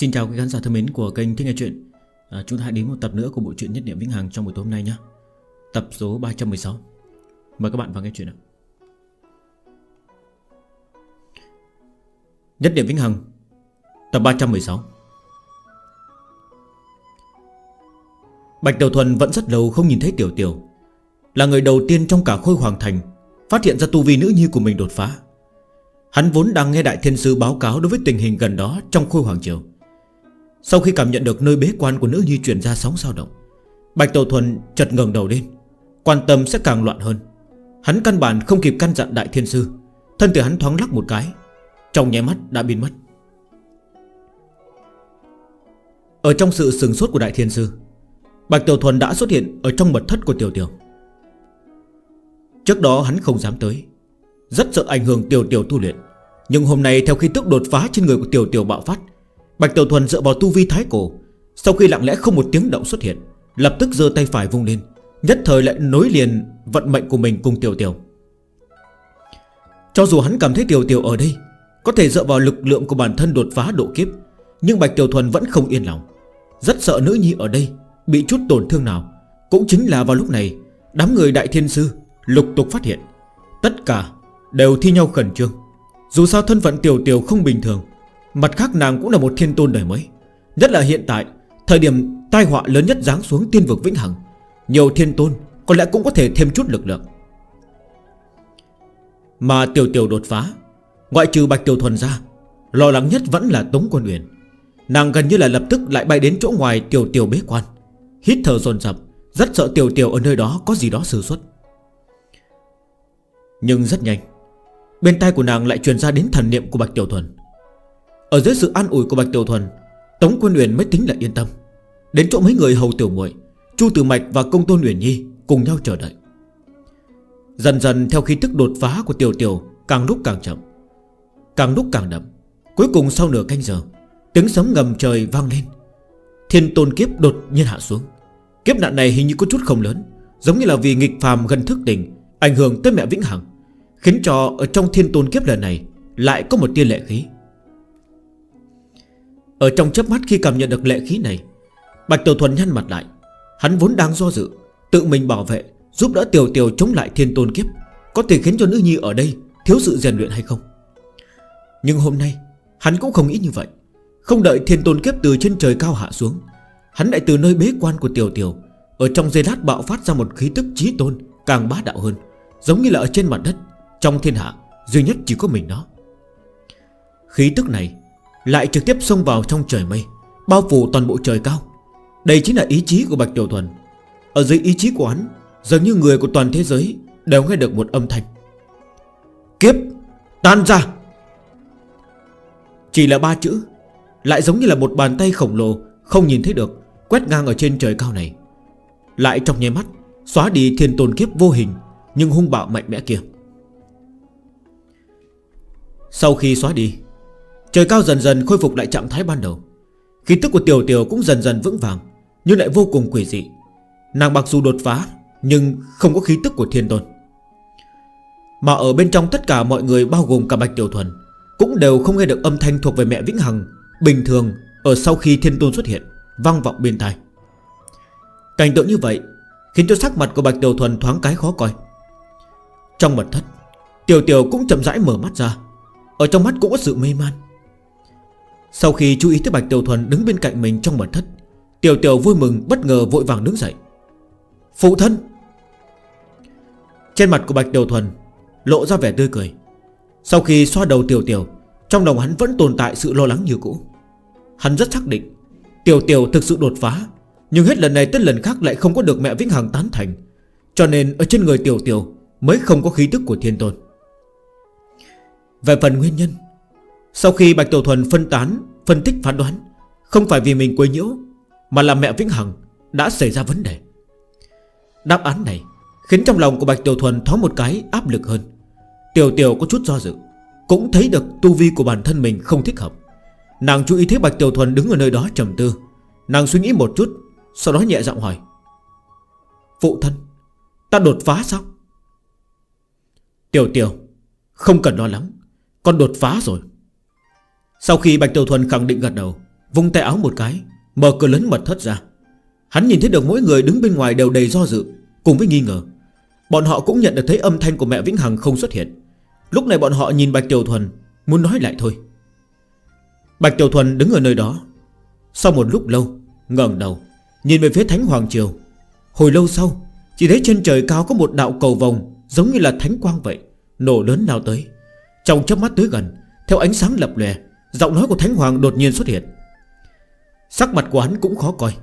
Xin chào quý khán giả thân mến của kênh Thích Nghe Chuyện. À, Chúng ta hãy đến một tập nữa của bộ truyện Nhất Niệm Vĩnh Hằng trong buổi tối hôm nay nhé. Tập số 316 Mời các bạn vào nghe chuyện ạ. Nhất Niệm Vĩnh Hằng Tập 316 Bạch Đầu Thuần vẫn rất lâu không nhìn thấy Tiểu Tiểu. Là người đầu tiên trong cả khôi hoàng thành Phát hiện ra tu vi nữ nhi của mình đột phá. Hắn vốn đang nghe Đại Thiên Sư báo cáo đối với tình hình gần đó trong khôi hoàng triều. Sau khi cảm nhận được nơi bế quan của nữ nhi chuyển ra sóng sao động, Bạch Tàu Thuần chật ngẩng đầu lên. Quan tâm sẽ càng loạn hơn. Hắn căn bản không kịp căn dặn Đại Thiên Sư. Thân thể hắn thoáng lắc một cái, Trong nháy mắt đã biến mất. Ở trong sự sừng sốt của Đại Thiên Sư, Bạch Tiểu Thuần đã xuất hiện Ở trong mật thất của Tiểu Tiểu. Trước đó hắn không dám tới, Rất sợ ảnh hưởng Tiểu Tiểu tu luyện. Nhưng hôm nay theo khi tức đột phá trên người của Tiểu Tiểu bạo phát Bạch Tiểu Thuần dựa vào tu vi thái cổ, Sau khi lặng lẽ không một tiếng động xuất hiện, Lập tức giơ tay phải vung lên, Nhất thời lại nối liền vận mệnh của mình cùng Tiểu Tiểu. Cho dù hắn cảm thấy Tiểu Tiểu ở đây, Có thể dựa vào lực lượng của bản thân đột phá độ kiếp, Nhưng Bạch Tiểu Thuần vẫn không yên lòng. Rất sợ nữ nhi ở đây Bị chút tổn thương nào, Cũng chính là vào lúc này, Đám người đại thiên sư lục tục phát hiện. Tất cả đều thi nhau khẩn trương. Dù sao thân phận Tiểu Tiểu không bình thường Mặt khác nàng cũng là một thiên tôn đời mới. Nhất là hiện tại, Thời điểm tai họa lớn nhất giáng xuống tiên vực vĩnh hằng, Nhiều thiên tôn Có lẽ cũng có thể thêm chút lực lượng. Mà tiểu tiểu đột phá, Ngoại trừ bạch tiểu thuần ra, Lo lắng nhất vẫn là Tống Quân Uyển. Nàng gần như là lập tức lại bay đến chỗ ngoài tiểu tiểu bế quan, Hít thở dồn dập, Rất sợ tiểu tiểu ở nơi đó có gì đó sử xuất. Nhưng rất nhanh, Bên tai của nàng lại truyền ra đến thần niệm của Bạch Tiểu Thuần. Ở dưới sự an ủi của Bạch Tiểu Thuần, Tống Quân Uyển mới tính là yên tâm. Đến chỗ mấy người hầu tiểu muội, Chu Tử Mạch và Công Tôn Uyển Nhi Cùng nhau chờ đợi. Dần dần theo khi thức đột phá của Tiểu Tiểu Càng lúc càng chậm, Càng lúc càng đậm. Cuối cùng sau nửa canh giờ, Tiếng sấm ngầm trời vang lên. Thiên tôn kiếp đột nhiên hạ xuống. Kiếp nạn này hình như có chút không lớn, Giống như là vì nghịch phàm gần thức đỉnh, Ảnh hưởng tới mẹ Vĩnh Hằng, Khiến cho ở trong thiên tôn kiếp lần này Lại có một tiên lệ khí. Ở trong chớp mắt khi cảm nhận được lệ khí này, Bạch Tiểu Thuần nhăn mặt lại. Hắn vốn đang do dự, Tự mình bảo vệ, Giúp đỡ Tiểu Tiểu chống lại thiên tôn kiếp, Có thể khiến cho nữ nhi ở đây Thiếu sự rèn luyện hay không? Nhưng hôm nay, Hắn cũng không nghĩ như vậy. Không đợi thiên tôn kiếp từ trên trời cao hạ xuống, Hắn lại từ nơi bế quan của Tiểu Tiểu, Ở trong dây lát bạo phát ra một khí tức trí tôn, Càng bá đạo hơn, Giống như là ở trên mặt đất, Trong thiên hạ Duy nhất chỉ có mình đó Khí tức này lại trực tiếp xông vào trong trời mây, Bao phủ toàn bộ trời cao. Đây chính là ý chí của Bạch Tiểu Thuần. Ở dưới ý chí của hắn Dường như người của toàn thế giới Đều nghe được một âm thanh. Kiếp, tan ra. Chỉ là ba chữ, Lại giống như là một bàn tay khổng lồ, Không nhìn thấy được, Quét ngang ở trên trời cao này. Lại trong nháy mắt, Xóa đi thiên tồn kiếp vô hình Nhưng hung bạo mạnh mẽ kia. Sau khi xóa đi Trời cao dần dần khôi phục lại trạng thái ban đầu. Khí tức của Tiểu Tiểu cũng dần dần vững vàng, Nhưng lại vô cùng quỷ dị. Nàng mặc dù đột phá, Nhưng không có khí tức của thiên tôn. Mà ở bên trong tất cả mọi người, Bao gồm cả Bạch Tiểu Thuần, Cũng đều không nghe được âm thanh thuộc về mẹ Vĩnh Hằng. Bình thường, ở sau khi thiên tôn xuất hiện, Vang vọng bên tai. Cảnh tượng như vậy Khiến cho sắc mặt của Bạch Tiểu Thuần thoáng cái khó coi. Trong mật thất, Tiểu Tiểu cũng chậm rãi mở mắt ra. Ở trong mắt cũng có sự mê man. Sau khi chú ý tới Bạch Tiểu Thuần đứng bên cạnh mình trong mật thất, Tiểu Tiểu vui mừng, bất ngờ vội vàng đứng dậy. Phụ thân! Trên mặt của Bạch Tiểu Thuần Lộ ra vẻ tươi cười. Sau khi xoa đầu Tiểu Tiểu, Trong lòng hắn vẫn tồn tại sự lo lắng như cũ. Hắn rất xác định, Tiểu Tiểu thực sự đột phá, Nhưng hết lần này tới lần khác lại không có được mẹ Vĩnh Hằng tán thành, Cho nên ở trên người Tiểu Tiểu Mới không có khí tức của Thiên Tôn. Về phần nguyên nhân sau khi Bạch Tiểu Thuần phân tán, Phân tích phán đoán, Không phải vì mình quê nhiễu, Mà là mẹ Vĩnh Hằng đã xảy ra vấn đề. Đáp án này Khiến trong lòng của Bạch Tiểu Thuần thoáng một cái áp lực hơn. Tiểu Tiểu có chút do dự, Cũng thấy được tu vi của bản thân mình không thích hợp. Nàng chú ý thấy Bạch Tiểu Thuần đứng ở nơi đó trầm tư. Nàng suy nghĩ một chút, Sau đó nhẹ giọng hỏi, Phụ thân, Ta đột phá sao? Tiểu Tiểu, Không cần lo lắng, Con đột phá rồi. Sau khi Bạch Tiểu Thuần khẳng định gật đầu, Vung tay áo một cái, Mở cửa lớn mật thất ra. Hắn nhìn thấy được mỗi người đứng bên ngoài đều đầy do dự, Cùng với nghi ngờ. Bọn họ cũng nhận được thấy âm thanh của mẹ Vĩnh Hằng không xuất hiện. Lúc này bọn họ nhìn Bạch Tiểu Thuần, Muốn nói lại thôi. Bạch Tiểu Thuần đứng ở nơi đó. Sau một lúc lâu, ngẩng đầu, Nhìn về phía Thánh Hoàng Triều. Hồi lâu sau, Chỉ thấy trên trời cao có một đạo cầu vồng, Giống như là thánh quang vậy, Nổ lớn nào tới. Trong chớp mắt tới gần, Theo ánh sáng lập lè Giọng nói của Thánh Hoàng đột nhiên xuất hiện. Sắc mặt của hắn cũng khó coi.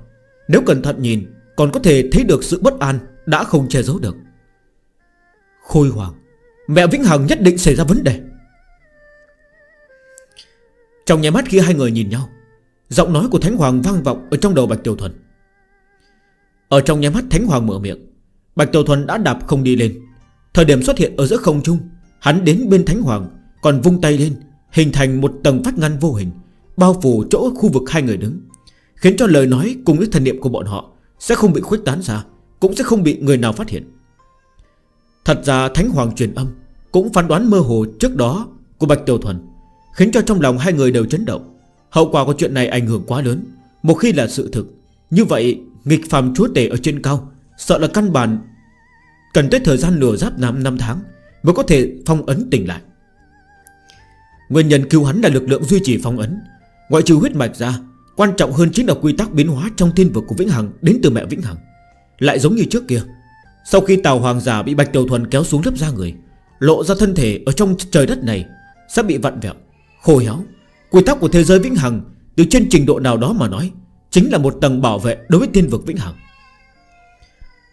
Nếu cẩn thận nhìn, Còn có thể thấy được sự bất an Đã không che giấu được. Khôi Hoàng, Mẹ Vĩnh Hằng nhất định xảy ra vấn đề. Trong nhà mắt khi hai người nhìn nhau, Giọng nói của Thánh Hoàng vang vọng ở Trong đầu Bạch Tiểu Thuần. Ở trong nhà mắt Thánh Hoàng mở miệng. Bạch Tiểu Thuần đã đạp không đi lên. Thời điểm xuất hiện ở giữa không trung, Hắn đến bên Thánh Hoàng, Còn vung tay lên Hình thành một tầng vách ngăn vô hình, Bao phủ chỗ khu vực hai người đứng, Khiến cho lời nói cùng với thần niệm của bọn họ Sẽ không bị khuếch tán ra, Cũng sẽ không bị người nào phát hiện. Thật ra Thánh Hoàng truyền âm Cũng phán đoán mơ hồ trước đó Của Bạch Tiểu Thuần, Khiến cho trong lòng hai người đều chấn động. Hậu quả của chuyện này ảnh hưởng quá lớn, Một khi là sự thực, Như vậy nghịch phàm chúa tể ở trên cao Sợ là căn bản Cần tới thời gian nửa giáp năm năm tháng Mới có thể phong ấn tỉnh lại. Nguyên nhân cứu hắn là lực lượng duy trì phong ấn. Ngoại trừ huyết mạch ra Quan trọng hơn chính là quy tắc biến hóa trong thiên vực của Vĩnh Hằng Đến từ mẹ Vĩnh Hằng. Lại giống như trước kia Sau khi Tàu Hoàng giả bị Bạch Tiểu Thuần kéo xuống lớp da người Lộ ra thân thể ở trong trời đất này Sắp bị vặn vẹo, khô héo. Quy tắc của thế giới Vĩnh Hằng Từ trên trình độ nào đó mà nói Chính là một tầng bảo vệ đối với thiên vực Vĩnh Hằng.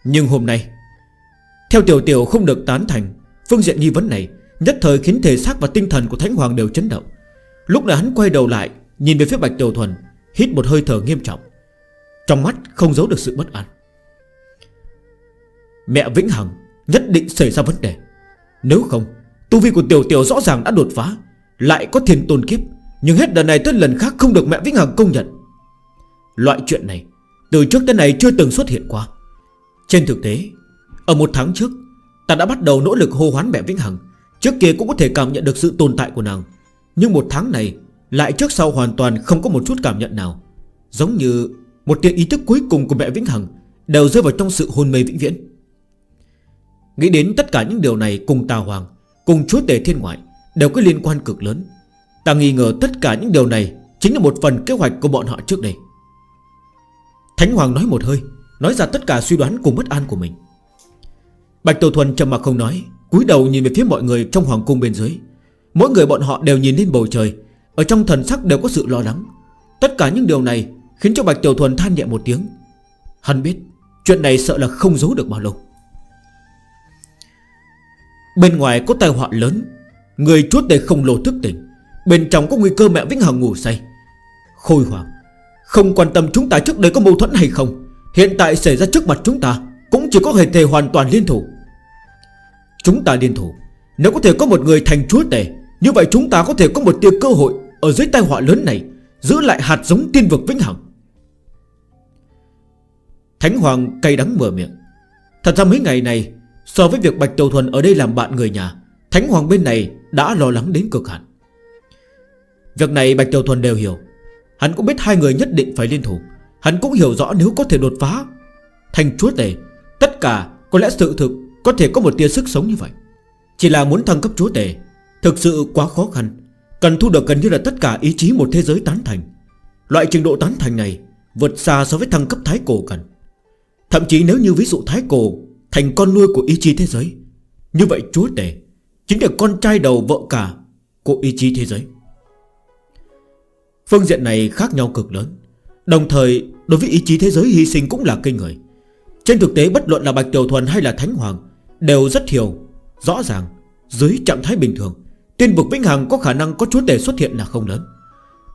Nhưng hôm nay Theo Tiểu Tiểu không được tán thành Phương diện nghi vấn này Nhất thời khiến thể xác và tinh thần của Thánh Hoàng đều chấn động. Lúc này hắn quay đầu lại, Nhìn về phía Bạch Tiểu Thuần, Hít một hơi thở nghiêm trọng. Trong mắt không giấu được sự bất an. Mẹ Vĩnh Hằng, Nhất định xảy ra vấn đề. Nếu không, Tu vi của Tiểu Tiểu rõ ràng đã đột phá, Lại có thiền tôn kiếp, Nhưng hết lần này tới lần khác không được mẹ Vĩnh Hằng công nhận. Loại chuyện này, Từ trước tới này chưa từng xuất hiện qua. Trên thực tế, Ở một tháng trước, Ta đã bắt đầu nỗ lực hô hoán mẹ Vĩnh Hằng Trước kia cũng có thể cảm nhận được sự tồn tại của nàng, Nhưng một tháng này Lại trước sau hoàn toàn không có một chút cảm nhận nào. Giống như một tia ý thức cuối cùng của mẹ Vĩnh Hằng Đều rơi vào trong sự hôn mê vĩnh viễn. Nghĩ đến tất cả những điều này cùng Tà Hoàng, Cùng Chúa Tể Thiên Ngoại Đều có liên quan cực lớn. Ta nghi ngờ tất cả những điều này Chính là một phần kế hoạch của bọn họ trước đây. Thánh Hoàng nói một hơi, Nói ra tất cả suy đoán cùng bất an của mình. Bạch Tổ Thuần trầm mặc không nói cúi đầu nhìn về phía mọi người trong hoàng cung bên dưới. Mỗi người bọn họ đều nhìn lên bầu trời. Ở trong thần sắc đều có sự lo lắng. Tất cả những điều này Khiến cho Bạch Tiểu Thuần than nhẹ một tiếng. Hắn biết, Chuyện này sợ là không giấu được bao lâu. Bên ngoài có tai họa lớn. Người chuốt đầy không lồ thức tỉnh. Bên trong có nguy cơ mẹ Vĩnh Hằng ngủ say. Khôi hoàng Không quan tâm chúng ta trước đây có mâu thuẫn hay không. Hiện tại xảy ra trước mặt chúng ta Cũng chỉ có thể thề hoàn toàn liên thủ. Chúng ta liên thủ. Nếu có thể có một người thành chúa tể, Như vậy chúng ta có thể có một tia cơ hội Ở dưới tai họa lớn này, Giữ lại hạt giống tiên vực vĩnh hằng. Thánh Hoàng cay đắng mở miệng. Thật ra mấy ngày này, So với việc Bạch Tiểu Thuần ở đây làm bạn người nhà, Thánh Hoàng bên này đã lo lắng đến cực hạn. Việc này Bạch Tiểu Thuần đều hiểu. Hắn cũng biết hai người nhất định phải liên thủ. Hắn cũng hiểu rõ nếu có thể đột phá Thành chúa tể, Tất cả có lẽ sự thực có thể có một tia sức sống như vậy. Chỉ là muốn thăng cấp chúa tể, Thực sự quá khó khăn. Cần thu được gần như là tất cả ý chí một thế giới tán thành. Loại trình độ tán thành này Vượt xa so với thăng cấp thái cổ cần. Thậm chí nếu như ví dụ thái cổ Thành con nuôi của ý chí thế giới, Như vậy chúa tể Chính là con trai đầu vợ cả Của ý chí thế giới. Phương diện này khác nhau cực lớn. Đồng thời, đối với ý chí thế giới hy sinh cũng là kinh người. Trên thực tế, bất luận là Bạch Tiểu Thuần hay là Thánh Hoàng Đều rất hiểu Rõ ràng, dưới trạng thái bình thường, Tiên vực Vĩnh Hằng có khả năng có chúa tể xuất hiện là không lớn.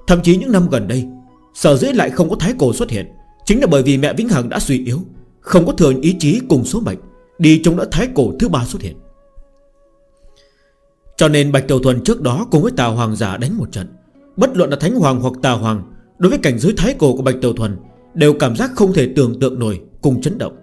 Thậm chí những năm gần đây, Sở dĩ lại không có thái cổ xuất hiện Chính là bởi vì mẹ Vĩnh Hằng đã suy yếu, Không có thường ý chí cùng số mệnh, Đi chống đỡ thái cổ thứ ba xuất hiện. Cho nên Bạch Tiểu Thuần trước đó cùng với Tà Hoàng giả đánh một trận. Bất luận là Thánh Hoàng hoặc Tà Hoàng, Đối với cảnh giới thái cổ của Bạch Tiểu Thuần, Đều cảm giác không thể tưởng tượng nổi Cùng chấn động.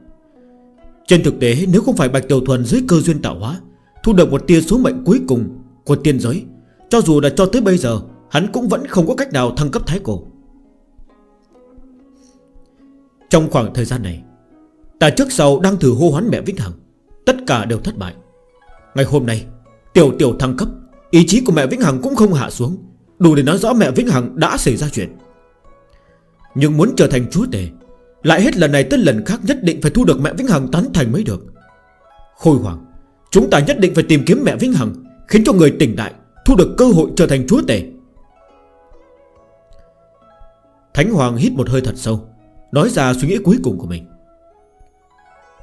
Trên thực tế, nếu không phải Bạch Tiểu Thuần dưới cơ duyên tạo hóa, Thu được một tia số mệnh cuối cùng của tiên giới, Cho dù là cho tới bây giờ, Hắn cũng vẫn không có cách nào thăng cấp thái cổ. Trong khoảng thời gian này, Ta trước sau đang thử hô hoán mẹ Vĩnh Hằng, Tất cả đều thất bại. Ngày hôm nay, Tiểu tiểu thăng cấp, Ý chí của mẹ Vĩnh Hằng cũng không hạ xuống, Đủ để nói rõ mẹ Vĩnh Hằng đã xảy ra chuyện. Nhưng muốn trở thành chúa tể lại hết lần này tới lần khác nhất định phải thu được mẹ Vĩnh Hằng tán thành mới được. Khôi hoàng Chúng ta nhất định phải tìm kiếm mẹ Vĩnh Hằng, Khiến cho người tỉnh đại Thu được cơ hội trở thành chúa tể. Thánh Hoàng hít một hơi thật sâu, Nói ra suy nghĩ cuối cùng của mình.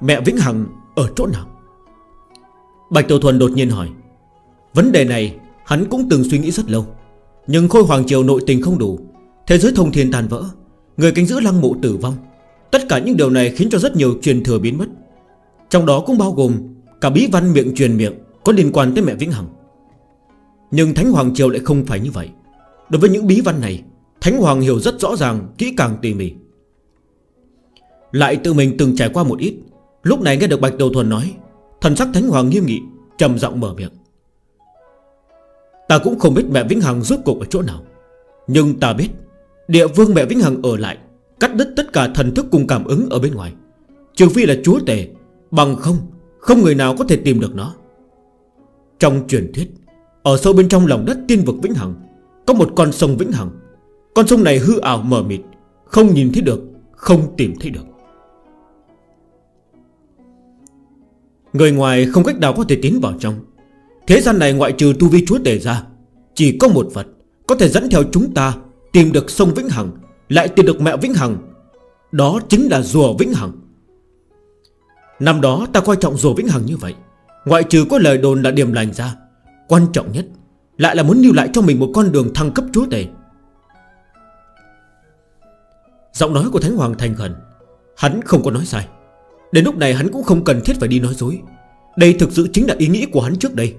Mẹ Vĩnh Hằng ở chỗ nào? Bạch Tiểu Thuần đột nhiên hỏi. Vấn đề này hắn cũng từng suy nghĩ rất lâu, Nhưng Khôi Hoàng Triều nội tình không đủ, Thế giới thông thiên tàn vỡ, Người canh giữ lăng mộ tử vong Tất cả những điều này khiến cho rất nhiều truyền thừa biến mất. Trong đó cũng bao gồm Cả bí văn miệng truyền miệng Có liên quan tới mẹ Vĩnh Hằng. Nhưng Thánh Hoàng Triều lại không phải như vậy. Đối với những bí văn này, Thánh Hoàng hiểu rất rõ ràng, Kỹ càng tỉ mỉ. Lại tự mình từng trải qua một ít, Lúc này nghe được Bạch Đầu Thuần nói, Thần sắc Thánh Hoàng nghiêm nghị, trầm giọng mở miệng. Ta cũng không biết mẹ Vĩnh Hằng rốt cuộc ở chỗ nào, Nhưng ta biết, Địa vương mẹ Vĩnh Hằng ở lại Cắt đứt tất cả thần thức cùng cảm ứng ở bên ngoài. Trừ phi là chúa tể, Bằng không Không người nào có thể tìm được nó. Trong truyền thuyết, Ở sâu bên trong lòng đất tiên vực Vĩnh Hằng, Có một con sông Vĩnh Hằng. Con sông này hư ảo mờ mịt, Không nhìn thấy được, Không tìm thấy được. Người ngoài không cách nào có thể tiến vào trong. Thế gian này ngoại trừ tu vi chúa tể ra, Chỉ có một vật Có thể dẫn theo chúng ta Tìm được sông Vĩnh Hằng lại tìm được mẹ Vĩnh Hằng. Đó chính là rùa Vĩnh Hằng. Năm đó ta coi trọng rùa Vĩnh Hằng như vậy. Ngoại trừ có lời đồn là điểm lành ra, Quan trọng nhất Lại là muốn lưu lại cho mình một con đường thăng cấp chúa tể. Giọng nói của Thánh Hoàng thành khẩn, Hắn không có nói sai. Đến lúc này hắn cũng không cần thiết phải đi nói dối. Đây thực sự chính là ý nghĩ của hắn trước đây.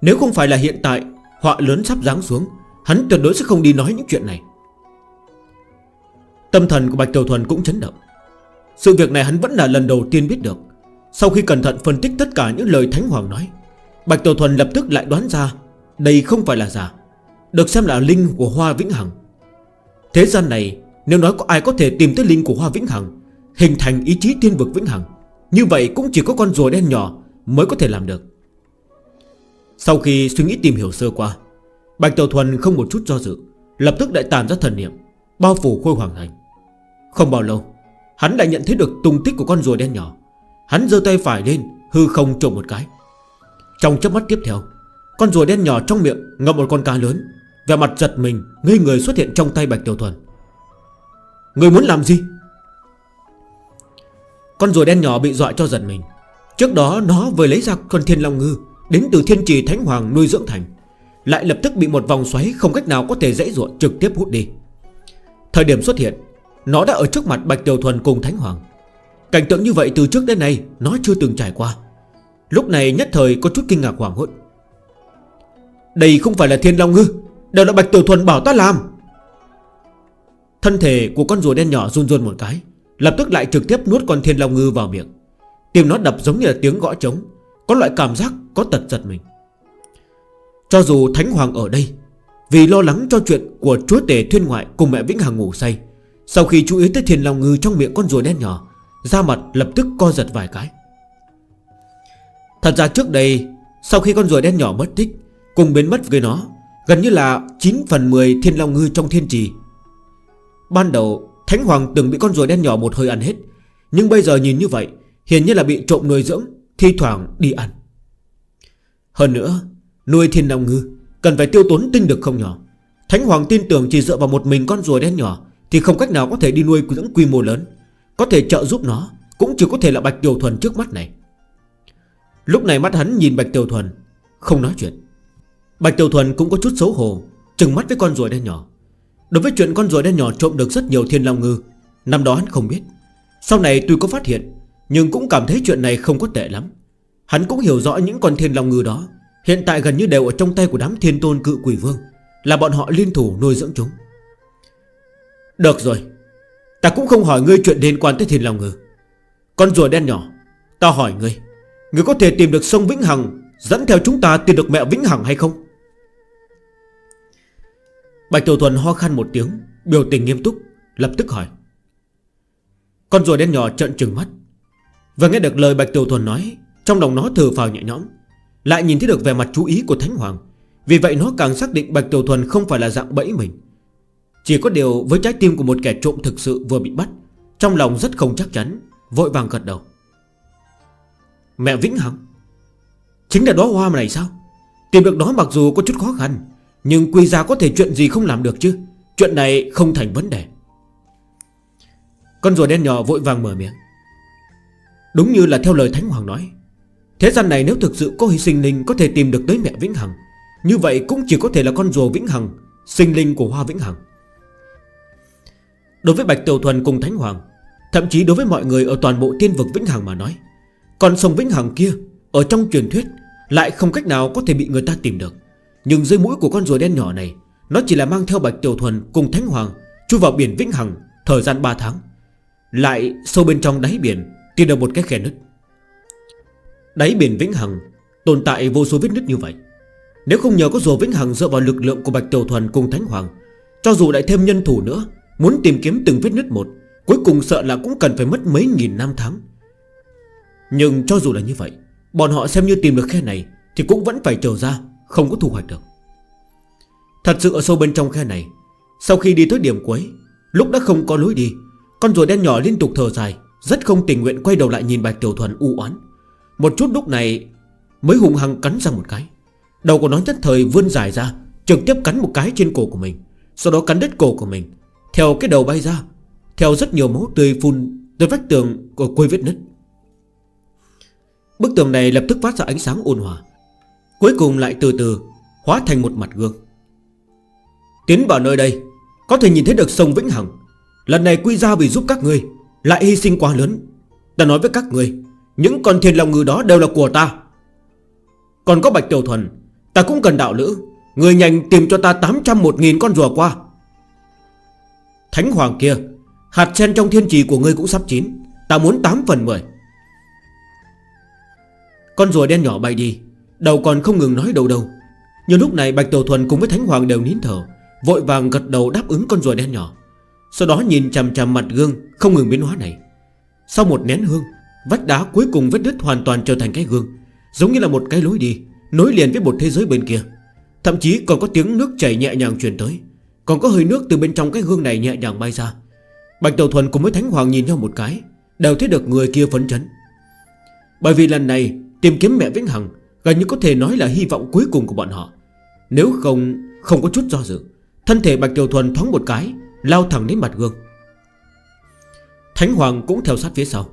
Nếu không phải là hiện tại, Họa lớn sắp ráng xuống, Hắn tuyệt đối sẽ không đi nói những chuyện này. Tâm thần của Bạch Tiểu Thuần cũng chấn động. Sự việc này hắn vẫn là lần đầu tiên biết được. Sau khi cẩn thận phân tích tất cả những lời Thánh Hoàng nói, Bạch Tiểu Thuần lập tức lại đoán ra Đây không phải là giả, Được xem là linh của Hoa Vĩnh Hằng. Thế gian này, Nếu nói có ai có thể tìm tới linh của Hoa Vĩnh Hằng, Hình thành ý chí thiên vực Vĩnh Hằng, Như vậy cũng chỉ có con rùa đen nhỏ Mới có thể làm được. Sau khi suy nghĩ tìm hiểu sơ qua, Bạch Tiểu Thuần không một chút do dự, Lập tức đại tàn ra thần niệm, Bao phủ khôi hoàng thành. Không bao lâu, Hắn đã nhận thấy được tung tích của con rùa đen nhỏ. Hắn dơ tay phải lên, Hư không trộm một cái. Trong chấp mắt tiếp theo, Con rùa đen nhỏ trong miệng ngậm một con cá lớn. Về mặt giật mình, Ngây người xuất hiện trong tay Bạch Tiểu Thuần. Người muốn làm gì? Con rùa đen nhỏ bị dọa cho giật mình. Trước đó, nó vừa lấy ra con thiên long ngư, Đến từ thiên trì Thánh Hoàng nuôi dưỡng thành. Lại lập tức bị một vòng xoáy Không cách nào có thể dễ dụa trực tiếp hút đi. Thời điểm xuất hiện nó đã ở trước mặt Bạch Tiểu Thuần cùng Thánh Hoàng. Cảnh tượng như vậy từ trước đến nay, Nó chưa từng trải qua. Lúc này nhất thời có chút kinh ngạc hoảng hốt. Đây không phải là thiên long ngư, Đều là Bạch Tiểu Thuần bảo ta làm. Thân thể của con rùa đen nhỏ run run một cái, Lập tức lại trực tiếp nuốt con thiên long ngư vào miệng. Tim nó đập giống như là tiếng gõ trống, Có loại cảm giác có tật giật mình. Cho dù Thánh Hoàng ở đây, Vì lo lắng cho chuyện của chúa tể thiên ngoại cùng mẹ Vĩnh Hằng ngủ say sau khi chú ý tới thiền lòng ngư trong miệng con rùa đen nhỏ, Da mặt lập tức co giật vài cái. Thật ra trước đây, Sau khi con rùa đen nhỏ mất tích, Cùng biến mất với nó, Gần như là 9 phần 10 thiên long ngư trong thiên trì. Ban đầu, Thánh Hoàng từng bị con rùa đen nhỏ một hơi ăn hết, Nhưng bây giờ nhìn như vậy, Hiển nhiên là bị trộm nuôi dưỡng, Thi thoảng đi ăn. Hơn nữa, Nuôi thiên long ngư Cần phải tiêu tốn tinh được không nhỏ. Thánh Hoàng tin tưởng chỉ dựa vào một mình con rùa đen nhỏ thì không cách nào có thể đi nuôi dưỡng quy mô lớn. Có thể trợ giúp nó, Cũng chỉ có thể là Bạch Tiểu Thuần trước mắt này. Lúc này mắt hắn nhìn Bạch Tiểu Thuần, Không nói chuyện. Bạch Tiểu Thuần cũng có chút xấu hổ Trừng mắt với con ruồi đen nhỏ. Đối với chuyện con ruồi đen nhỏ trộm được rất nhiều thiên long ngư, Năm đó hắn không biết. Sau này tuy có phát hiện, Nhưng cũng cảm thấy chuyện này không có tệ lắm. Hắn cũng hiểu rõ những con thiên long ngư đó, Hiện tại gần như đều ở trong tay của đám thiên tôn cự quỷ vương, Là bọn họ liên thủ nuôi dưỡng chúng. Được rồi. Ta cũng không hỏi ngươi chuyện liên quan tới thiên lòng ngư. Con rùa đen nhỏ, Ta hỏi ngươi Ngươi có thể tìm được sông Vĩnh Hằng Dẫn theo chúng ta tìm được mẹ Vĩnh Hằng hay không? Bạch Tiểu Thuần ho khăn một tiếng, Biểu tình nghiêm túc, Lập tức hỏi. Con rùa đen nhỏ trận trừng mắt. Và nghe được lời Bạch Tiểu Thuần nói, Trong lòng nó thở phào nhẹ nhõm, Lại nhìn thấy được vẻ mặt chú ý của Thánh Hoàng. Vì vậy nó càng xác định Bạch Tiểu Thuần không phải là dạng bẫy mình. Chỉ có điều với trái tim của một kẻ trộm thực sự vừa bị bắt, Trong lòng rất không chắc chắn, Vội vàng gật đầu. Mẹ Vĩnh Hằng, Chính là đó hoa mà này sao? Tìm được nó mặc dù có chút khó khăn, Nhưng quy ra có thể chuyện gì không làm được chứ? Chuyện này không thành vấn đề. Con rùa đen nhỏ vội vàng mở miệng. Đúng như là theo lời Thánh Hoàng nói, Thế gian này nếu thực sự có hy sinh linh Có thể tìm được tới mẹ Vĩnh Hằng, Như vậy cũng chỉ có thể là con rùa Vĩnh Hằng, Sinh linh của Hoa Vĩnh Hằng. Đối với Bạch Tiểu Thuần cùng Thánh Hoàng, Thậm chí đối với mọi người ở toàn bộ tiên vực Vĩnh Hằng mà nói Còn sông Vĩnh Hằng kia Ở trong truyền thuyết Lại không cách nào có thể bị người ta tìm được. Nhưng dưới mũi của con rùa đen nhỏ này, Nó chỉ là mang theo Bạch Tiểu Thuần cùng Thánh Hoàng Chui vào biển Vĩnh Hằng Thời gian 3 tháng. Lại sâu bên trong đáy biển Tìm được một cái khe nứt. Đáy biển Vĩnh Hằng Tồn tại vô số vết nứt như vậy. Nếu không nhờ có rùa Vĩnh Hằng dựa vào lực lượng của Bạch Tiểu Thuần cùng Thánh Hoàng, Cho dù lại thêm nhân thủ nữa Muốn tìm kiếm từng vết nứt một, Cuối cùng sợ là cũng cần phải mất mấy nghìn năm tháng. Nhưng cho dù là như vậy, Bọn họ xem như tìm được khe này Thì cũng vẫn phải trở ra, Không có thu hoạch được. Thật sự ở sâu bên trong khe này, Sau khi đi tới điểm cuối, Lúc đã không có lối đi, Con rùa đen nhỏ liên tục thở dài, Rất không tình nguyện quay đầu lại nhìn Bạch Tiểu Thuần u oán. Một chút lúc này, Mới hùng hăng cắn ra một cái. Đầu của nó nhất thời vươn dài ra, Trực tiếp cắn một cái trên cổ của mình, Sau đó cắn đứt cổ của mình. Theo cái đầu bay ra, Theo rất nhiều máu tươi phun Tới vách tường của quê vết nứt. Bức tường này lập tức phát ra ánh sáng ôn hòa, Cuối cùng lại từ từ Hóa thành một mặt gương. Tiến vào nơi đây, Có thể nhìn thấy được sông Vĩnh Hằng. Lần này quy ra vì giúp các người Lại hy sinh quá lớn. Ta nói với các người Những con thiền lòng ngư đó đều là của ta. Còn có Bạch Tiểu Thuần, Ta cũng cần đạo lữ Người nhanh tìm cho ta 801.000 con rùa qua. Thánh hoàng kia. Hạt sen trong thiên trì của ngươi cũng sắp chín. Ta muốn 8 phần 10 Con rùa đen nhỏ bay đi. Đầu còn không ngừng nói đầu đâu. Nhưng lúc này Bạch Tiểu Thuần cùng với Thánh Hoàng đều nín thở, Vội vàng gật đầu đáp ứng con rùa đen nhỏ. Sau đó nhìn chằm chằm mặt gương Không ngừng biến hóa này. Sau một nén hương, Vách đá cuối cùng vết đứt hoàn toàn trở thành cái gương, Giống như là một cái lối đi Nối liền với một thế giới bên kia. Thậm chí còn có tiếng nước chảy nhẹ nhàng truyền tới. Còn có hơi nước từ bên trong cái gương này nhẹ nhàng bay ra. Bạch Đầu Thuần cùng với Thánh Hoàng nhìn nhau một cái, Đều thấy được người kia phấn chấn. Bởi vì lần này, Tìm kiếm mẹ Vĩnh Hằng Gần như có thể nói là hy vọng cuối cùng của bọn họ. Nếu không không có chút do dự, Thân thể Bạch Đầu Thuần thoáng một cái, Lao thẳng đến mặt gương. Thánh Hoàng cũng theo sát phía sau.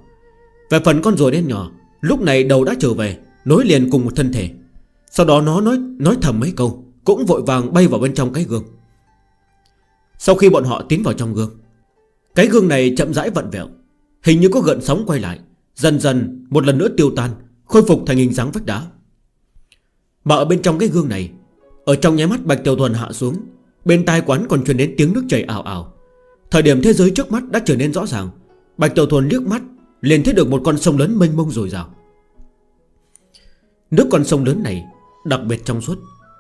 Về phần con rùa đen nhỏ, Lúc này đầu đã trở về, Nối liền cùng một thân thể. Sau đó nó nói nói thầm mấy câu, Cũng vội vàng bay vào bên trong cái gương. Sau khi bọn họ tiến vào trong gương, Cái gương này chậm rãi vận vẹo, Hình như có gợn sóng quay lại, Dần dần một lần nữa tiêu tan, Khôi phục thành hình dáng vách đá. Mà ở bên trong cái gương này, Ở trong nháy mắt Bạch Tiểu Thuần hạ xuống, Bên tai quán còn truyền đến tiếng nước chảy ảo ảo Thời điểm thế giới trước mắt đã trở nên rõ ràng, Bạch Tiểu Thuần liếc mắt, liền thấy được một con sông lớn mênh mông rồi rào Nước con sông lớn này, Đặc biệt trong suốt,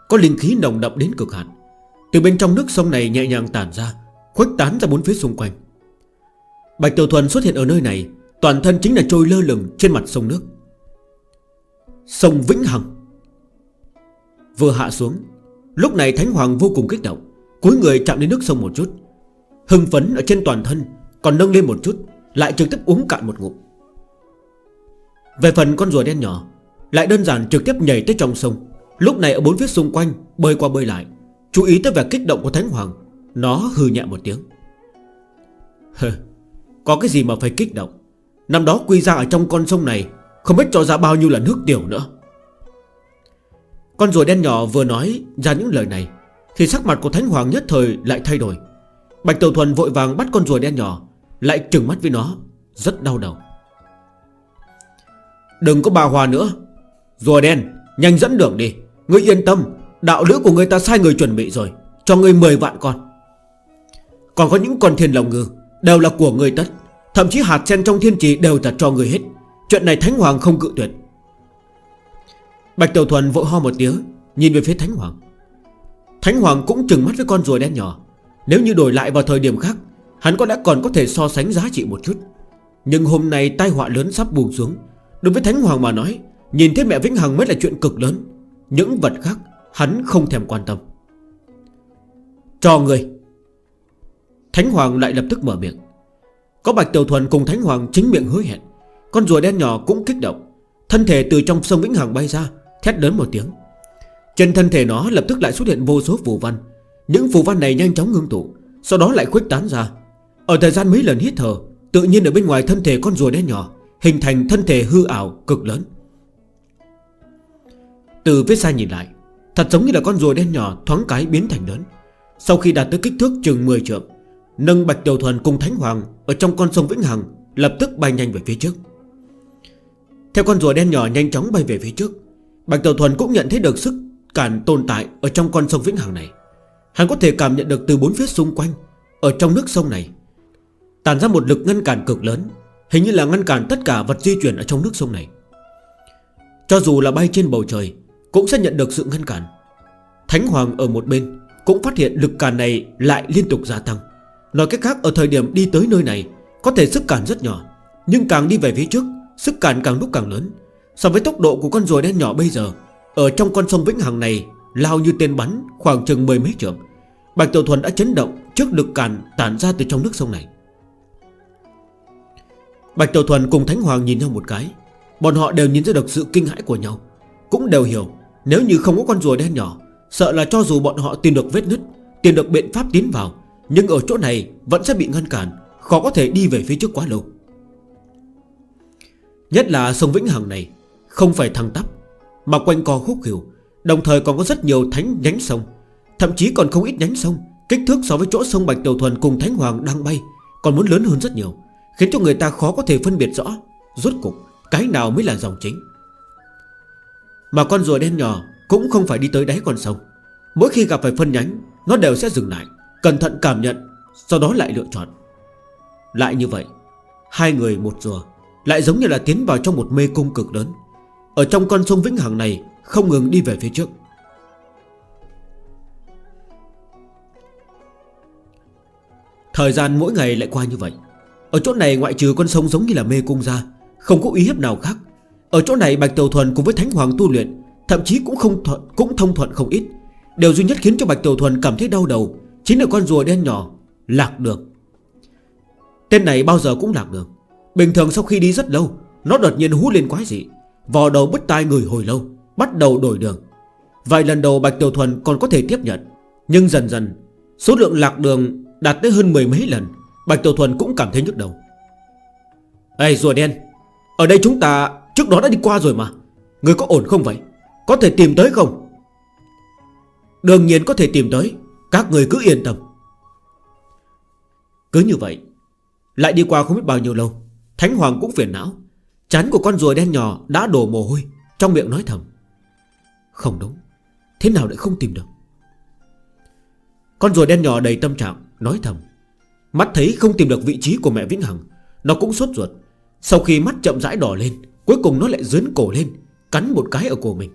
Có linh khí nồng đậm đến cực hạn. Từ bên trong nước sông này nhẹ nhàng tản ra, Khuếch tán ra bốn phía xung quanh. Bạch Tiểu Thuần xuất hiện ở nơi này, Toàn thân chính là trôi lơ lửng trên mặt sông nước. Sông Vĩnh Hằng. Vừa hạ xuống, Lúc này Thánh Hoàng vô cùng kích động Cuối người chạm đến nước sông một chút. Hưng phấn ở trên toàn thân, Còn nâng lên một chút, Lại trực tiếp uống cạn một ngụm. Về phần con rùa đen nhỏ, Lại đơn giản trực tiếp nhảy tới trong sông, Lúc này ở bốn phía xung quanh, Bơi qua bơi lại. Chú ý tới vẻ kích động của Thánh Hoàng, Nó hư nhẹ một tiếng. Có cái gì mà phải kích động? Năm đó quy ra ở trong con sông này, Không biết cho ra bao nhiêu là nước tiểu nữa. Con rùa đen nhỏ vừa nói ra những lời này, Thì sắc mặt của Thánh Hoàng nhất thời lại thay đổi. Bạch Tiểu Thuần vội vàng bắt con rùa đen nhỏ, Lại trừng mắt với nó, Rất đau đầu. Đừng có bà hòa nữa. Rùa đen, nhanh dẫn đường đi, Ngươi yên tâm. Đạo lữ của người ta sai người chuẩn bị rồi, Cho người 10 vạn con. Còn có những con thiên lồng ngư, Đều là của người tất. Thậm chí hạt sen trong thiên trì đều là cho người hết. Chuyện này Thánh Hoàng không cự tuyệt. Bạch Tiểu Thuần vội ho một tiếng, Nhìn về phía Thánh Hoàng. Thánh Hoàng cũng trừng mắt với con rùa đen nhỏ. Nếu như đổi lại vào thời điểm khác, Hắn có đã còn có thể so sánh giá trị một chút. Nhưng hôm nay tai họa lớn sắp buông xuống. Đối với Thánh Hoàng mà nói, Nhìn thấy mẹ Vĩnh Hằng mới là chuyện cực lớn. Những vật khác Hắn không thèm quan tâm. Cho người Thánh Hoàng lại lập tức mở miệng. Có Bạch Tiểu Thuần cùng Thánh Hoàng chính miệng hứa hẹn. Con rùa đen nhỏ cũng kích động. Thân thể từ trong sông Vĩnh Hằng bay ra, Thét lớn một tiếng. Trên thân thể nó lập tức lại xuất hiện vô số phù văn. Những phù văn này nhanh chóng ngưng tụ, Sau đó lại khuếch tán ra. Ở thời gian mấy lần hít thở, Tự nhiên ở bên ngoài thân thể con rùa đen nhỏ Hình thành thân thể hư ảo cực lớn. Từ phía xa nhìn lại Thật giống như là con rùa đen nhỏ thoáng cái biến thành lớn. Sau khi đạt tới kích thước chừng 10 trượng, Nâng Bạch Tiểu Thuần cùng Thánh Hoàng Ở trong con sông Vĩnh Hằng Lập tức bay nhanh về phía trước. Theo con rùa đen nhỏ nhanh chóng bay về phía trước, Bạch Tiểu Thuần cũng nhận thấy được sức cản tồn tại Ở trong con sông Vĩnh Hằng này. Hắn có thể cảm nhận được từ bốn phía xung quanh, Ở trong nước sông này Tàn ra một lực ngăn cản cực lớn, Hình như là ngăn cản tất cả vật di chuyển ở trong nước sông này. Cho dù là bay trên bầu trời cũng sẽ nhận được sự ngăn cản. Thánh Hoàng ở một bên Cũng phát hiện lực cản này lại liên tục gia tăng. Nói cách khác, ở thời điểm đi tới nơi này, Có thể sức cản rất nhỏ, Nhưng càng đi về phía trước, Sức cản càng lúc càng lớn. So với tốc độ của con rùa đen nhỏ bây giờ, Ở trong con sông Vĩnh Hằng này, Lao như tên bắn khoảng chừng mười mấy trượng. Bạch Tiểu Thuần đã chấn động trước lực cản tản ra từ trong nước sông này. Bạch Tiểu Thuần cùng Thánh Hoàng nhìn nhau một cái. Bọn họ đều nhìn ra được sự kinh hãi của nhau, Cũng đều hiểu nếu như không có con rùa đen nhỏ, Sợ là cho dù bọn họ tìm được vết nứt, Tìm được biện pháp tiến vào, Nhưng ở chỗ này vẫn sẽ bị ngăn cản, Khó có thể đi về phía trước quá lâu. Nhất là sông Vĩnh Hằng này, Không phải thăng tắp, Mà quanh co khúc hiểu Đồng thời còn có rất nhiều thánh nhánh sông. Thậm chí còn không ít nhánh sông, Kích thước so với chỗ sông Bạch tiểu Thuần cùng Thánh Hoàng đang bay, Còn muốn lớn hơn rất nhiều, Khiến cho người ta khó có thể phân biệt rõ. Rốt cục, cái nào mới là dòng chính? Mà con rùa đen nhỏ Cũng không phải đi tới đáy con sông. Mỗi khi gặp phải phân nhánh, Nó đều sẽ dừng lại, Cẩn thận cảm nhận, Sau đó lại lựa chọn. Lại như vậy, Hai người một rùa Lại giống như là tiến vào trong một mê cung cực lớn. Ở trong con sông Vĩnh Hằng này Không ngừng đi về phía trước. Thời gian mỗi ngày lại qua như vậy. Ở chỗ này ngoại trừ con sông giống như là mê cung ra, Không có ý hiếp nào khác. Ở chỗ này Bạch Tàu Thuần cùng với Thánh Hoàng tu luyện Thậm chí cũng không thuận, cũng thông thuận không ít. Điều duy nhất khiến cho Bạch Tàu Thuần cảm thấy đau đầu Chính là con rùa đen nhỏ Lạc được. Tên này bao giờ cũng lạc được. Bình thường sau khi đi rất lâu Nó đột nhiên hú lên quái dị Vò đầu bứt tai người hồi lâu Bắt đầu đổi đường. Vài lần đầu Bạch Tiểu Thuần còn có thể tiếp nhận Nhưng dần dần Số lượng lạc đường đạt tới hơn mười mấy lần Bạch Tiểu Thuần cũng cảm thấy nhức đầu. Ê rùa đen Ở đây chúng ta Trước đó đã đi qua rồi mà. Người có ổn không vậy? Có thể tìm tới không? Đương nhiên có thể tìm tới. Các người cứ yên tâm. Cứ như vậy, Lại đi qua không biết bao nhiêu lâu, Thánh Hoàng cũng phiền não. Chán của con rùa đen nhỏ đã đổ mồ hôi Trong miệng nói thầm. Không đúng, Thế nào lại không tìm được? Con rùa đen nhỏ đầy tâm trạng, Nói thầm. Mắt thấy không tìm được vị trí của mẹ Vĩnh Hằng, Nó cũng sốt ruột. Sau khi mắt chậm rãi đỏ lên Cuối cùng nó lại dướn cổ lên, Cắn một cái ở cổ mình.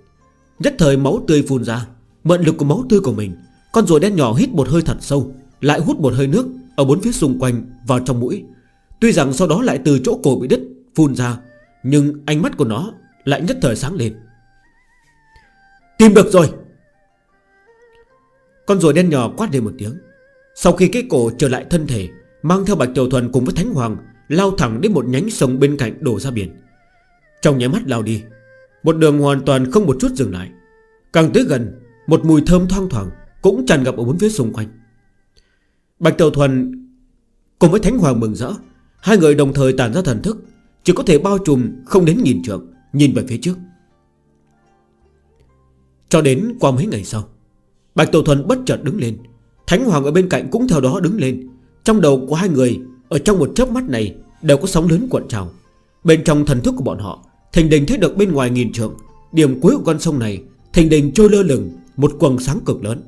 Nhất thời máu tươi phun ra, Mượn lực của máu tươi của mình, Con rùa đen nhỏ hít một hơi thật sâu, Lại hút một hơi nước Ở bốn phía xung quanh vào trong mũi. Tuy rằng sau đó lại từ chỗ cổ bị đứt, Phun ra, Nhưng ánh mắt của nó lại nhất thời sáng lên. Tìm được rồi! Con rùa đen nhỏ quát lên một tiếng. Sau khi cái cổ trở lại thân thể, Mang theo Bạch Tiểu Thuần cùng với Thánh Hoàng, Lao thẳng đến một nhánh sông bên cạnh đổ ra biển. Trong nháy mắt lao đi, Một đường hoàn toàn không một chút dừng lại. Càng tới gần, Một mùi thơm thoang thoảng Cũng tràn ngập ở bốn phía xung quanh. Bạch Tiểu Thuần Cùng với Thánh Hoàng mừng rỡ, Hai người đồng thời tản ra thần thức, Chỉ có thể bao trùm không đến nghìn trượng, Nhìn về phía trước. Cho đến qua mấy ngày sau, Bạch Tiểu Thuần bất chợt đứng lên. Thánh Hoàng ở bên cạnh cũng theo đó đứng lên. Trong đầu của hai người, Ở trong một chớp mắt này, Đều có sóng lớn cuộn trào. Bên trong thần thức của bọn họ Thình đình thấy được bên ngoài nghìn trượng. Điểm cuối của con sông này Thình đình trôi lơ lửng, một quần sáng cực lớn.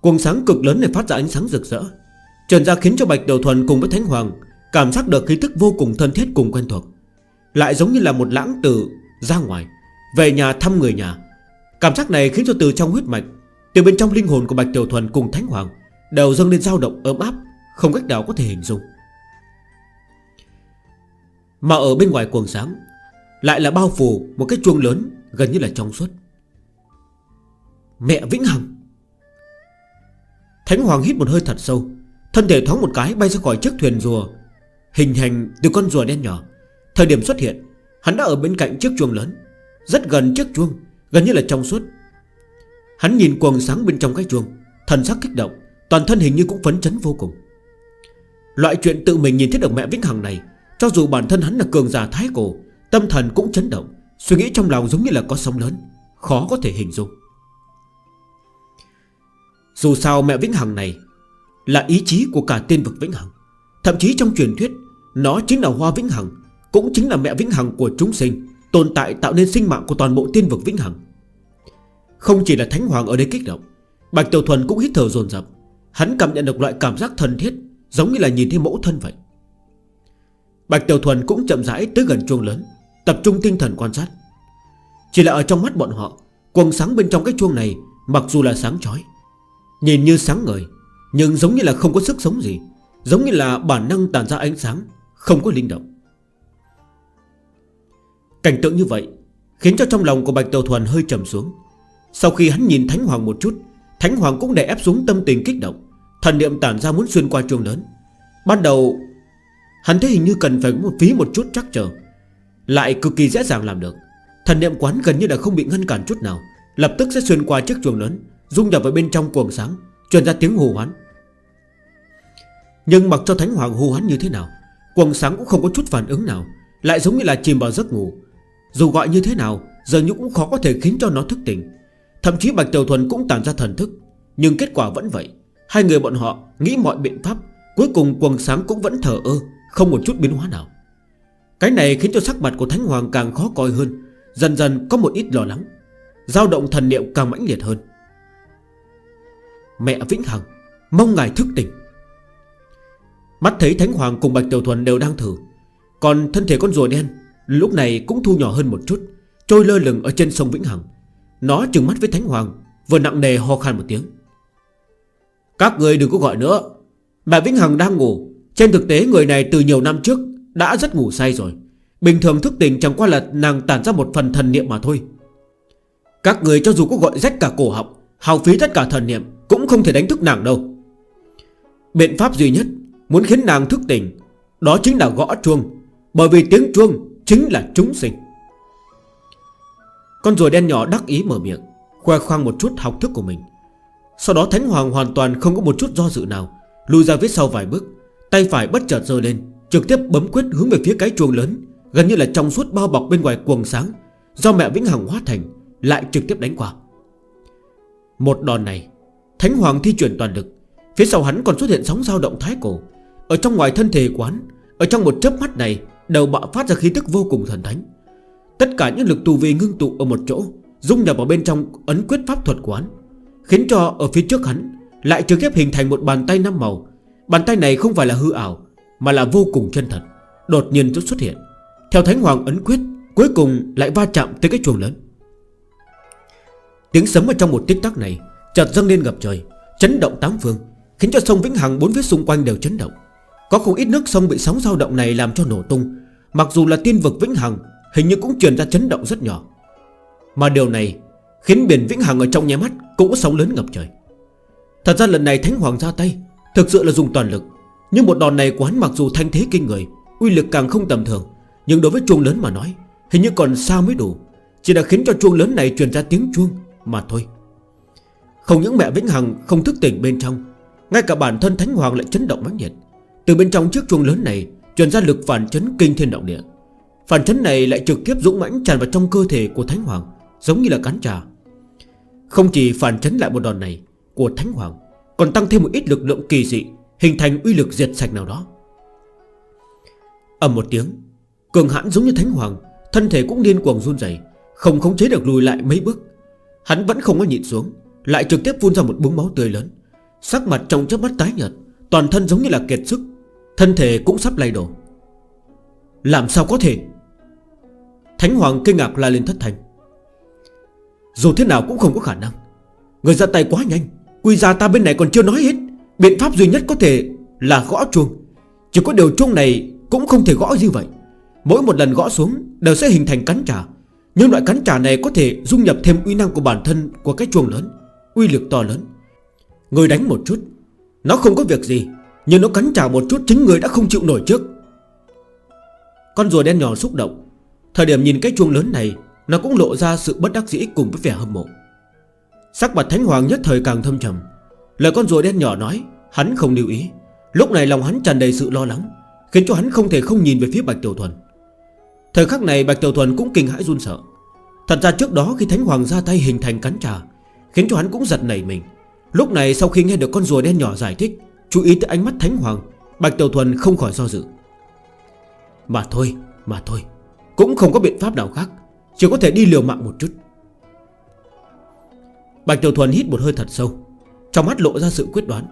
Quần sáng cực lớn này phát ra ánh sáng rực rỡ Trần ra khiến cho Bạch Đầu Thuần cùng với Thánh Hoàng Cảm giác được khí tức vô cùng thân thiết cùng quen thuộc. Lại giống như là một lãng tử ra ngoài, Về nhà thăm người nhà. Cảm giác này khiến cho từ trong huyết mạch, Từ bên trong linh hồn của Bạch Tiểu Thuần cùng Thánh Hoàng Đều dâng lên dao động ấm áp, Không cách nào có thể hình dung. Mà ở bên ngoài cuồng sáng, Lại là bao phủ một cái chuông lớn Gần như là trong suốt. Mẹ Vĩnh Hằng. Thánh Hoàng hít một hơi thật sâu, Thân thể thoáng một cái bay ra khỏi chiếc thuyền rùa, Hình hành từ con rùa đen nhỏ. Thời điểm xuất hiện, Hắn đã ở bên cạnh chiếc chuông lớn, Rất gần chiếc chuông, Gần như là trong suốt. Hắn nhìn quần sáng bên trong cái chuông, Thần sắc kích động, Toàn thân hình như cũng phấn chấn vô cùng. Loại chuyện tự mình nhìn thấy được mẹ Vĩnh Hằng này cho dù bản thân hắn là cường giả thái cổ, Tâm thần cũng chấn động, Suy nghĩ trong lòng giống như là có sóng lớn, Khó có thể hình dung. Dù sao mẹ Vĩnh Hằng này Là ý chí của cả tiên vực Vĩnh Hằng. Thậm chí trong truyền thuyết, Nó chính là Hoa Vĩnh Hằng, Cũng chính là mẹ Vĩnh Hằng của chúng sinh, Tồn tại tạo nên sinh mạng của toàn bộ tiên vực Vĩnh Hằng. Không chỉ là Thánh Hoàng ở đây kích động, Bạch Tiểu Thuần cũng hít thở dồn dập. Hắn cảm nhận được loại cảm giác thân thiết, Giống như là nhìn thấy mẫu thân vậy. Bạch Tiểu Thuần cũng chậm rãi tới gần chuông lớn, Tập trung tinh thần quan sát. Chỉ là ở trong mắt bọn họ Quần sáng bên trong cái chuông này Mặc dù là sáng chói, Nhìn như sáng ngời, Nhưng giống như là không có sức sống gì, Giống như là bản năng tàn ra ánh sáng, Không có linh động. Cảnh tượng như vậy Khiến cho trong lòng của Bạch Tiểu Thuần hơi trầm xuống. Sau khi hắn nhìn Thánh Hoàng một chút, Thánh Hoàng cũng đè ép xuống tâm tình kích động, Thần niệm tản ra muốn xuyên qua chuông lớn. Ban đầu Hắn thấy hình như cần phải một phí một chút chắc chờ. Lại cực kỳ dễ dàng làm được. Thần niệm quán gần như là không bị ngăn cản chút nào. Lập tức sẽ xuyên qua chiếc chuồng lớn, Dung nhập vào bên trong cuồng sáng, Truyền ra tiếng hù hoán. Nhưng mặc cho Thánh Hoàng hù hoán như thế nào Quần sáng cũng không có chút phản ứng nào, Lại giống như là chìm vào giấc ngủ. Dù gọi như thế nào, Giờ như cũng khó có thể khiến cho nó thức tỉnh. Thậm chí Bạch Tiểu Thuần cũng tản ra thần thức, Nhưng kết quả vẫn vậy. Hai người bọn họ nghĩ mọi biện pháp, Cuối cùng quần sáng cũng vẫn thở ơ. Không một chút biến hóa nào. Cái này khiến cho sắc mặt của Thánh Hoàng càng khó coi hơn, Dần dần có một ít lo lắng, dao động thần niệm càng mãnh liệt hơn. Mẹ Vĩnh Hằng, Mong ngài thức tỉnh. Mắt thấy Thánh Hoàng cùng Bạch Tiểu Thuần đều đang thử, Còn thân thể con rùa đen Lúc này cũng thu nhỏ hơn một chút, Trôi lơ lửng ở trên sông Vĩnh Hằng. Nó trừng mắt với Thánh Hoàng, Vừa nặng nề ho khan một tiếng. Các người đừng có gọi nữa, Mẹ Vĩnh Hằng đang ngủ. Trên thực tế, người này từ nhiều năm trước Đã rất ngủ say rồi. Bình thường thức tỉnh chẳng qua là nàng tản ra một phần thần niệm mà thôi. Các người cho dù có gọi rách cả cổ họng Hào phí tất cả thần niệm, Cũng không thể đánh thức nàng đâu. Biện pháp duy nhất Muốn khiến nàng thức tỉnh, Đó chính là gõ chuông, Bởi vì tiếng chuông chính là chúng sinh. Con rùa đen nhỏ đắc ý mở miệng, Khoe khoang một chút học thức của mình. Sau đó Thánh Hoàng hoàn toàn không có một chút do dự nào, Lùi ra phía sau vài bước. Tay phải bất chợt giơ lên, Trực tiếp bấm quyết hướng về phía cái chuồng lớn, Gần như là trong suốt bao bọc bên ngoài quần sáng, Do mẹ Vĩnh Hằng hóa thành, Lại trực tiếp đánh qua. Một đòn này, Thánh Hoàng thi chuyển toàn lực, Phía sau hắn còn xuất hiện sóng dao động thái cổ. Ở trong ngoài thân thể quán, Ở trong một chớp mắt này, Đầu bạo phát ra khí tức vô cùng thần thánh. Tất cả những lực tù vi ngưng tụ ở một chỗ, Dung nhập vào bên trong ấn quyết pháp thuật quán, Khiến cho ở phía trước hắn Lại trực tiếp hình thành một bàn tay năm màu Bàn tay này không phải là hư ảo, Mà là vô cùng chân thật, Đột nhiên xuất hiện. Theo Thánh Hoàng ấn quyết, Cuối cùng lại va chạm tới cái chuồng lớn. Tiếng sấm ở trong một tích tắc này Chợt dâng lên ngập trời, Chấn động tám phương, Khiến cho sông Vĩnh Hằng bốn phía xung quanh đều chấn động. Có không ít nước sông bị sóng dao động này làm cho nổ tung, Mặc dù là tiên vực Vĩnh Hằng, Hình như cũng truyền ra chấn động rất nhỏ. Mà điều này Khiến biển Vĩnh Hằng ở trong nhà mắt Cũng sóng lớn ngập trời. Thật ra lần này Thánh Hoàng ra tay Thực sự là dùng toàn lực. Nhưng một đòn này của hắn mặc dù thanh thế kinh người, Uy lực càng không tầm thường. Nhưng đối với chuông lớn mà nói, Hình như còn xa mới đủ. Chỉ đã khiến cho chuông lớn này truyền ra tiếng chuông mà thôi. Không những mẹ Vĩnh Hằng không thức tỉnh bên trong, Ngay cả bản thân Thánh Hoàng lại chấn động mãnh nhiệt Từ bên trong chiếc chuông lớn này Truyền ra lực phản chấn kinh thiên động địa. Phản chấn này lại trực tiếp dũng mãnh tràn vào trong cơ thể của Thánh Hoàng, Giống như là cán trà. Không chỉ phản chấn lại một đòn này Của Thánh Hoàng còn tăng thêm một ít lực lượng kỳ dị, Hình thành uy lực diệt sạch nào đó. Ẩm một tiếng, Cường hãn giống như thánh hoàng, Thân thể cũng điên cuồng run dày Không khống chế được lùi lại mấy bước. Hắn vẫn không có nhịn xuống, Lại trực tiếp phun ra một búng máu tươi lớn. Sắc mặt trong chớp mắt tái nhợt, Toàn thân giống như là kiệt sức, Thân thể cũng sắp lay đổ. Làm sao có thể? Thánh Hoàng kinh ngạc la lên thất thành Dù thế nào cũng không có khả năng. Người ra tay quá nhanh. Quy ra ta bên này còn chưa nói hết. Biện pháp duy nhất có thể là gõ chuông. Chỉ có điều chuông này cũng không thể gõ như vậy. Mỗi một lần gõ xuống đều sẽ hình thành cắn trà Nhưng loại cắn trà này có thể dung nhập thêm uy năng của bản thân của cái chuông lớn, Uy lực to lớn. Người đánh một chút, Nó không có việc gì, Nhưng nó cắn trả một chút chính người đã không chịu nổi trước. Con rùa đen nhỏ xúc động. Thời điểm nhìn cái chuông lớn này, Nó cũng lộ ra sự bất đắc dĩ cùng với vẻ hâm mộ. Sắc mặt Thánh Hoàng nhất thời càng thâm trầm. Lời con rùa đen nhỏ nói Hắn không lưu ý. Lúc này lòng hắn tràn đầy sự lo lắng Khiến cho hắn không thể không nhìn về phía Bạch Tiểu Thuần. Thời khắc này Bạch Tiểu Thuần cũng kinh hãi run sợ. Thật ra trước đó khi Thánh Hoàng ra tay hình thành cắn trà Khiến cho hắn cũng giật nảy mình. Lúc này sau khi nghe được con rùa đen nhỏ giải thích Chú ý tới ánh mắt Thánh Hoàng Bạch Tiểu Thuần không khỏi do dự. Mà thôi, mà thôi Cũng không có biện pháp nào khác Chỉ có thể đi liều mạng một chút. Bạch Tiểu Thuần hít một hơi thật sâu. Trong mắt lộ ra sự quyết đoán.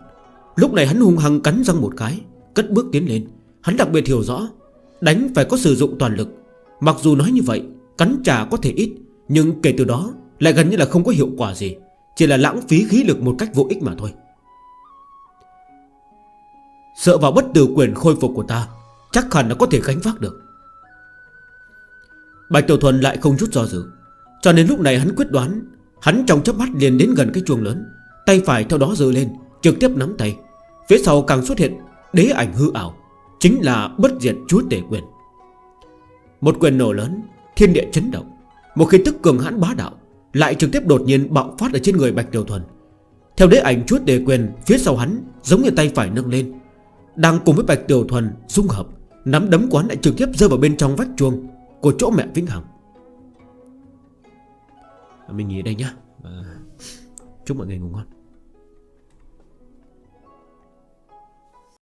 Lúc này hắn hung hăng cắn răng một cái, Cất bước tiến lên. Hắn đặc biệt hiểu rõ, Đánh phải có sử dụng toàn lực. Mặc dù nói như vậy, Cắn trả có thể ít, Nhưng kể từ đó Lại gần như là không có hiệu quả gì, Chỉ là lãng phí khí lực một cách vô ích mà thôi. Sợ vào bất tử quyền khôi phục của ta, Chắc hẳn là có thể gánh vác được. Bạch Tiểu Thuần lại không chút do dự, Cho nên lúc này hắn quyết đoán Hắn trong chớp mắt liền đến gần cái chuông lớn. Tay phải theo đó dơ lên, Trực tiếp nắm tay. Phía sau càng xuất hiện đế ảnh hư ảo, Chính là bất diệt chúa tể quyền. Một quyền nổ lớn, Thiên địa chấn động. Một khi tức cường hãn bá đạo Lại trực tiếp đột nhiên bạo phát ở trên người Bạch Tiểu Thuần. Theo đế ảnh chúa tể quyền, Phía sau hắn giống như tay phải nâng lên. Đang cùng với Bạch Tiểu Thuần dung hợp, Nắm đấm quán lại trực tiếp rơi vào bên trong vách chuông Của chỗ mẹ Vĩnh Hằng mình nghỉ đây nhá. Và chúc mọi người ngủ ngon.